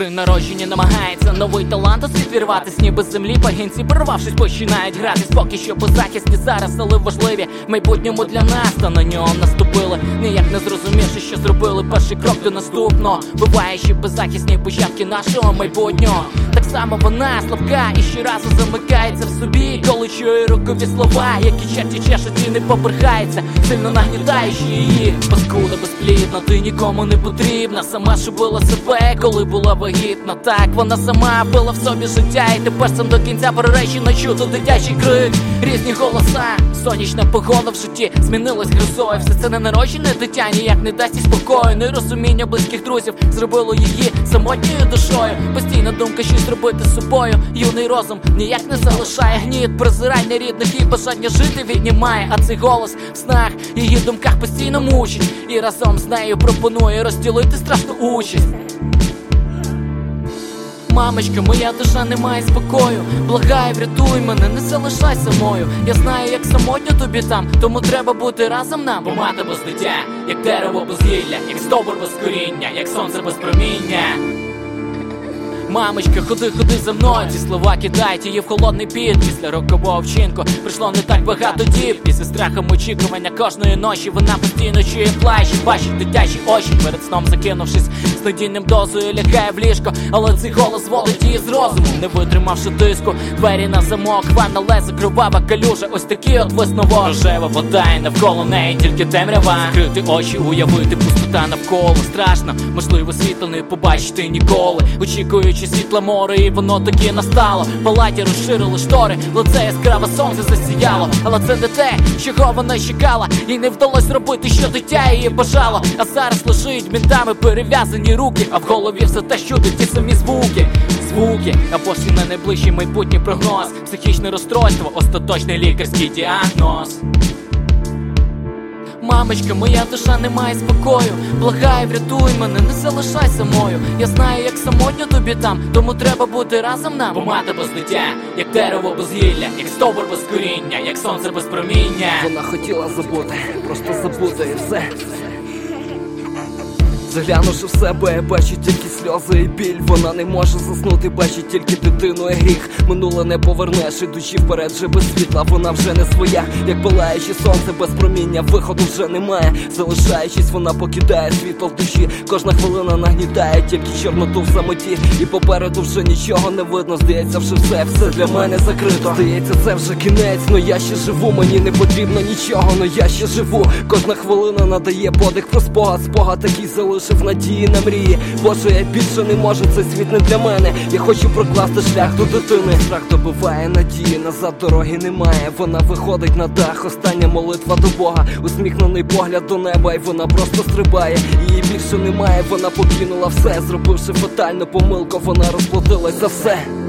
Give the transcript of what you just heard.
При народженні намагається новий талант світ вірватись, ніби землі пагінці, порвавшись, починають гратись. Поки що беззахисні зараз, але важливі майбутньому для нас, та на нього наступили. Ніяк не зрозумівши, що зробили перший крок до наступного, Буває, що беззахисні початки нашого майбутнього. Само вона слабка і щоразу замикається в собі, коли чує рокові слова, які черті чешуть і не побрехається, сильно нагнітаючи її. Паскуда безплідна, ти нікому не потрібна. Сама шубила себе, коли була вагітна. Так вона сама била в собі життя, і тепер сам до кінця проречено чути дитячий крик, різні голоса, сонячна погода в житті змінилась грозою. Все це ненароджене дитя ніяк не дасть їй спокою. Нерозуміння близьких друзів зробило її самотньою душою. Постійна думка, щось зробити з собою. Юний розум ніяк не залишає гніт, презирання рідних і бажання жити віднімає. А цей голос в снах її думках постійно мучить. І разом з нею пропонує розділити страшну участь. Мамочка, моя душа не має спокою. Благай, врятуй мене, не залишай самою. Я знаю, як самотньо тобі там, тому треба бути разом нам. Бо мати без дитя, як дерево без гілля, як стовбур без коріння, як сонце без проміння. Мамочка, ходи, ходи за мною. Ці слова кидають її в холодний піт. Після рокового вчинку прийшло не так багато діб. Після страхом очікування кожної ночі вона постійно чує плач, бачить дитячі очі перед сном закинувшись з надійним дозою, лягає в ліжко, але цей голос водить її з розуму, не витримавши тиску. Двері на замок, ванна леза, кровава калюжа. Ось такий от висновок. Рожева вода навколо неї тільки темрява. Закрити очі, уявити пустота навколо. Страшно, можливо, світло не побачити ніколи. Очікуючи світла море, і воно таки настало. Палаті розширили штори, лице яскраве сонце засіяло. Але це не те, чого вона чекала. Їй не вдалося зробити, що дитя її бажало. А зараз лежить мінтами перев'язані руки, а в голові все те, чути ті самі звуки. Звуки, або ж на найближчий майбутній прогноз. Психічне розстройство, остаточний лікарський діагноз. Мамочка, моя душа не має спокою. Благаю, врятуй мене, не залишай самою. Я знаю, як самотньо тобі там, тому треба бути разом нам. Бо мати без дитя, як дерево без гілля, як стовбур без коріння, як сонце без проміння. Вона хотіла забути, просто забути і все. Заглянувши в себе, я бачу тільки сльози і біль. Вона не може заснути, бачить тільки дитину і гріх. Минуле не повернеш, ідучи вперед, вже без світла, вона вже не своя, як палаюче сонце без проміння, виходу вже немає. Залишаючись, вона покидає світло в душі. Кожна хвилина нагнітає тільки чорноту в самоті. І попереду вже нічого не видно. Здається, вже все, все для мене закрито. Здається, це вже кінець, но я ще живу, мені не потрібно нічого, но я ще живу. Кожна хвилина надає подих про спогад, спогад такий залишив надії на мрії. Боже, я більше не можу, цей світ не для мене. Я хочу прокласти шлях до дитини. Страх добиває надії, назад дороги немає. Вона виходить на дах, остання молитва до Бога. Усміхнений погляд до неба, і вона просто стрибає. Її більше немає, вона покинула все, зробивши фатальну помилку, вона розплатилась за все.